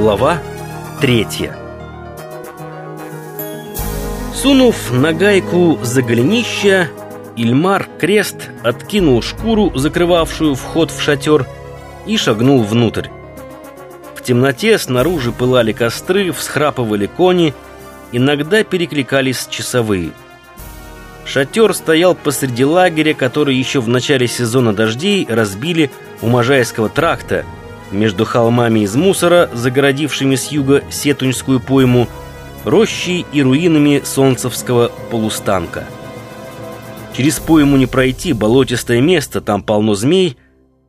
Глава третья Сунув на гайку за голенища, Ильмар Крест откинул шкуру, закрывавшую вход в шатер, и шагнул внутрь. В темноте снаружи пылали костры, всхрапывали кони, иногда перекликались часовые. Шатер стоял посреди лагеря, который еще в начале сезона дождей разбили у Можайского тракта, между холмами из мусора, загородившими с юга Сетуньскую пойму, рощей и руинами Солнцевского полустанка. Через пойму не пройти, болотистое место, там полно змей,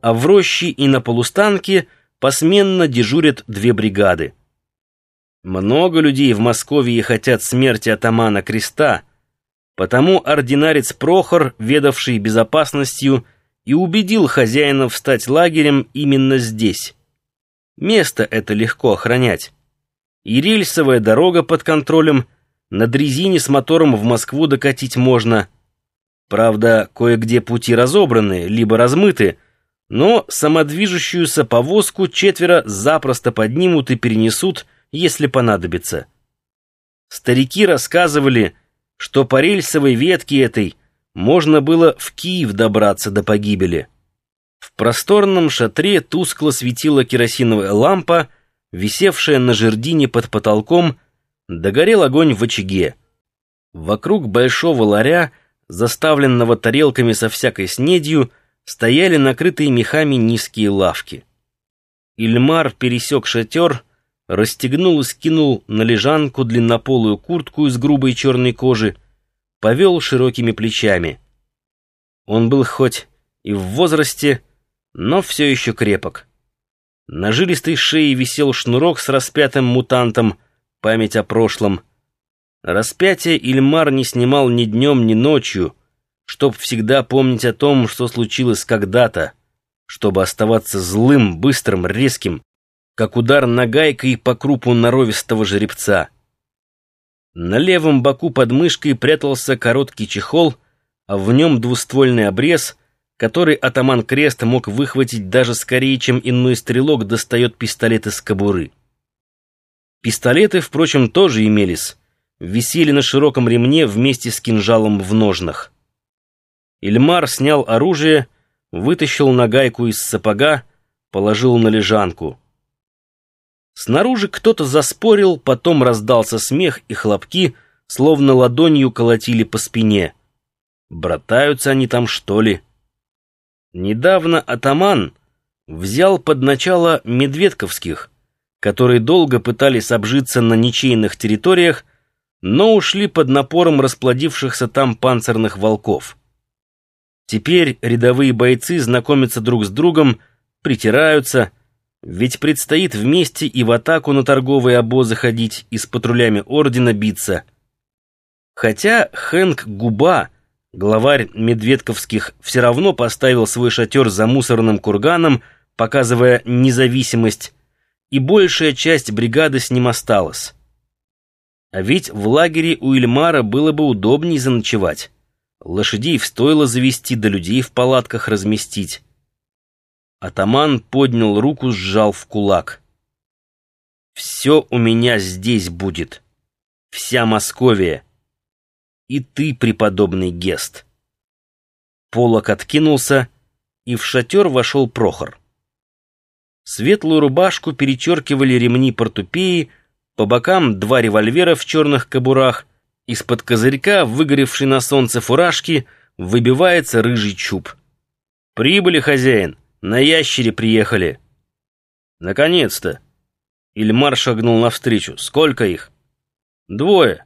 а в роще и на полустанке посменно дежурят две бригады. Много людей в Москве хотят смерти атамана Креста, потому ординарец Прохор, ведавший безопасностью, и убедил хозяинов стать лагерем именно здесь. Место это легко охранять. И рельсовая дорога под контролем, на дрезине с мотором в Москву докатить можно. Правда, кое-где пути разобраны, либо размыты, но самодвижущуюся повозку четверо запросто поднимут и перенесут, если понадобится. Старики рассказывали, что по рельсовой ветке этой можно было в Киев добраться до погибели. В просторном шатре тускло светила керосиновая лампа, висевшая на жердине под потолком, догорел огонь в очаге. Вокруг большого ларя, заставленного тарелками со всякой снедью, стояли накрытые мехами низкие лавки. Ильмар пересек шатер, расстегнул и скинул на лежанку длиннополую куртку из грубой черной кожи, повел широкими плечами. Он был хоть и в возрасте, но все еще крепок. На жилистой шее висел шнурок с распятым мутантом, память о прошлом. Распятие Ильмар не снимал ни днем, ни ночью, чтоб всегда помнить о том, что случилось когда-то, чтобы оставаться злым, быстрым, резким, как удар нагайкой по крупу норовистого жеребца. На левом боку под мышкой прятался короткий чехол, а в нем двуствольный обрез, который атаман Крест мог выхватить даже скорее, чем иной стрелок достает пистолет из кобуры. Пистолеты, впрочем, тоже имелись, висели на широком ремне вместе с кинжалом в ножнах. Ильмар снял оружие, вытащил нагайку из сапога, положил на лежанку. Снаружи кто-то заспорил, потом раздался смех и хлопки, словно ладонью колотили по спине. Братаются они там, что ли? Недавно атаман взял под начало медведковских, которые долго пытались обжиться на ничейных территориях, но ушли под напором расплодившихся там панцирных волков. Теперь рядовые бойцы знакомятся друг с другом, притираются, ведь предстоит вместе и в атаку на торговые обозы ходить, и с патрулями ордена биться. Хотя Хэнк Губа, главарь медведковских, все равно поставил свой шатер за мусорным курганом, показывая независимость, и большая часть бригады с ним осталась. А ведь в лагере у Ильмара было бы удобней заночевать. Лошадей в стойло завести, да людей в палатках разместить. Атаман поднял руку, сжал в кулак. «Все у меня здесь будет. Вся Московия. И ты, преподобный Гест». Полок откинулся, и в шатер вошел Прохор. Светлую рубашку перечеркивали ремни портупеи, по бокам два револьвера в черных кобурах, из-под козырька, выгоревшей на солнце фуражки, выбивается рыжий чуб. «Прибыли, хозяин!» На ящере приехали. Наконец-то. Ильмар шагнул навстречу. Сколько их? Двое.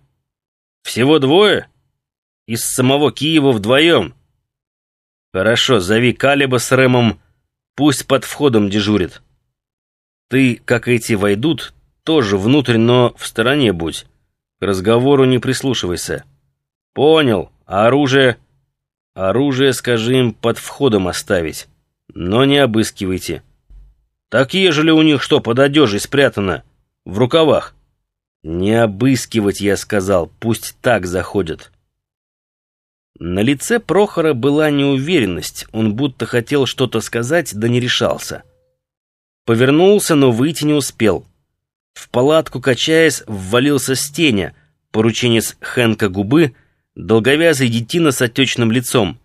Всего двое? Из самого Киева вдвоем. Хорошо, зови Калиба с Рэмом. Пусть под входом дежурит. Ты, как эти войдут, тоже внутрь, но в стороне будь. К разговору не прислушивайся. Понял. А оружие? Оружие, скажи им, под входом оставить но не обыскивайте. Так ежели у них что под одежей спрятано? В рукавах? Не обыскивать, я сказал, пусть так заходят. На лице Прохора была неуверенность, он будто хотел что-то сказать, да не решался. Повернулся, но выйти не успел. В палатку, качаясь, ввалился Стеня, порученец Хенка Губы, долговязый детина с отечным лицом.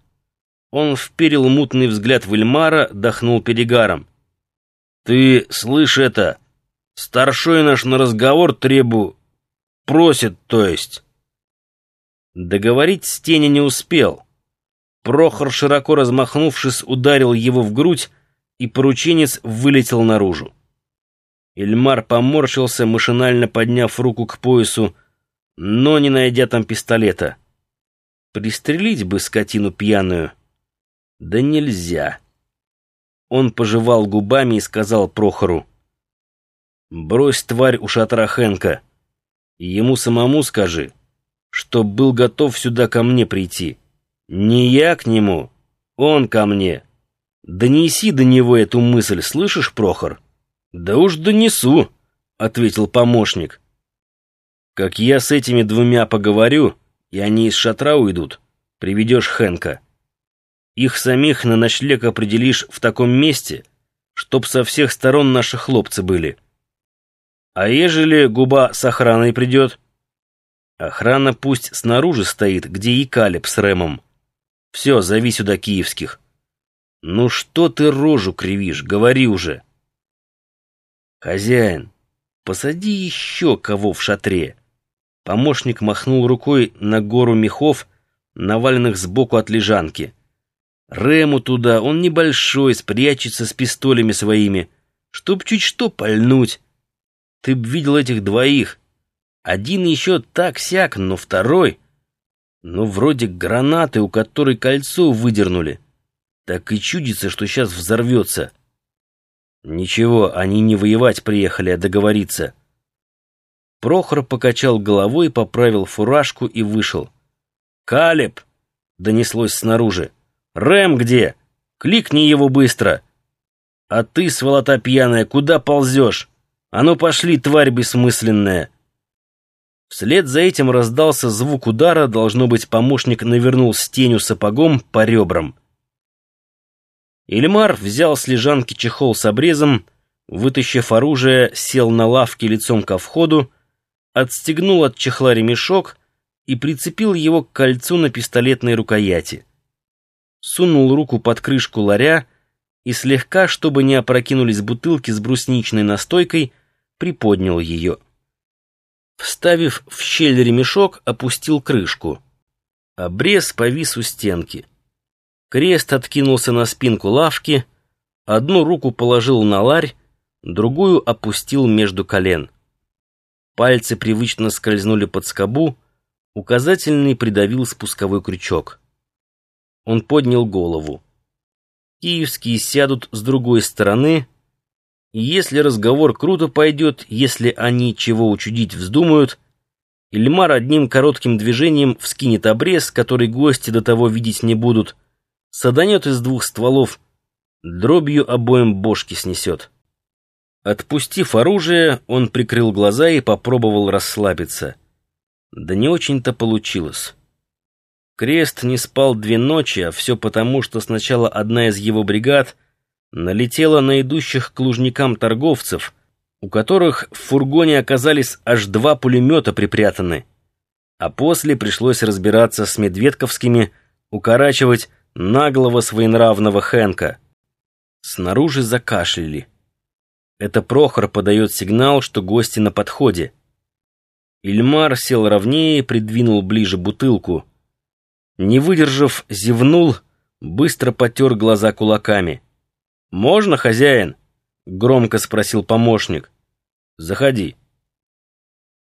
Он вперил мутный взгляд в Эльмара, дохнул перегаром. «Ты слышь это? Старшой наш на разговор требу... Просит, то есть...» Договорить Стеня не успел. Прохор, широко размахнувшись, ударил его в грудь, и порученец вылетел наружу. Эльмар поморщился, машинально подняв руку к поясу, но не найдя там пистолета. Пристрелить бы скотину пьяную. Да нельзя. Он пожевал губами и сказал Прохору. «Брось, тварь, у шатра Хенка. Ему самому скажи, что был готов сюда ко мне прийти. Не я к нему, он ко мне. Донеси до него эту мысль, слышишь, Прохор?» «Да уж донесу», — ответил помощник. «Как я с этими двумя поговорю, и они из шатра уйдут, приведешь Хенка. Их самих на ночлег определишь в таком месте, чтоб со всех сторон наши хлопцы были. А ежели губа с охраной придет? Охрана пусть снаружи стоит, где и Калеб с Рэмом. Все, зови сюда киевских. Ну что ты рожу кривишь, говори уже». «Хозяин, посади еще кого в шатре!» Помощник махнул рукой на гору мехов, наваленных сбоку от лежанки. «Рему туда, он небольшой, спрячется с пистолями своими, чтоб чуть что пальнуть. Ты б видел этих двоих. Один еще так-сяк, но второй... Ну, вроде гранаты, у которой кольцо выдернули. Так и чудится, что сейчас взорвется». Ничего, они не воевать приехали, а договориться. Прохор покачал головой, поправил фуражку и вышел. «Калеб!» — донеслось снаружи. «Рэм где? Кликни его быстро!» «А ты, сволота пьяная, куда ползешь? А ну пошли, тварь бессмысленная!» Вслед за этим раздался звук удара, должно быть, помощник навернул стеню сапогом по ребрам. Ильмар взял с лежанки чехол с обрезом, вытащив оружие, сел на лавке лицом ко входу, отстегнул от чехла ремешок и прицепил его к кольцу на пистолетной рукояти. Сунул руку под крышку ларя и слегка, чтобы не опрокинулись бутылки с брусничной настойкой, приподнял ее. Вставив в щель ремешок, опустил крышку. Обрез повис у стенки. Крест откинулся на спинку лавки, одну руку положил на ларь, другую опустил между колен. Пальцы привычно скользнули под скобу, указательный придавил спусковой крючок. Он поднял голову. Киевские сядут с другой стороны, если разговор круто пойдет, если они чего учудить вздумают, Ильмар одним коротким движением вскинет обрез, который гости до того видеть не будут, саданет из двух стволов, дробью обоим бошки снесет. Отпустив оружие, он прикрыл глаза и попробовал расслабиться. Да не очень-то получилось. Крест не спал две ночи, а все потому, что сначала одна из его бригад налетела на идущих к лужникам торговцев, у которых в фургоне оказались аж два пулемета припрятаны, а после пришлось разбираться с медведковскими, укорачивать наглого своенравного Хэнка. Снаружи закашляли. Это Прохор подает сигнал, что гости на подходе. Ильмар сел ровнее, придвинул ближе бутылку. Не выдержав, зевнул, быстро потер глаза кулаками. «Можно, хозяин?» — громко спросил помощник. «Заходи».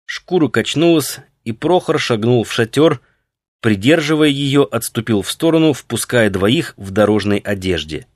Шкура качнулась, и Прохор шагнул в шатер, Придерживая ее, отступил в сторону, впуская двоих в дорожной одежде.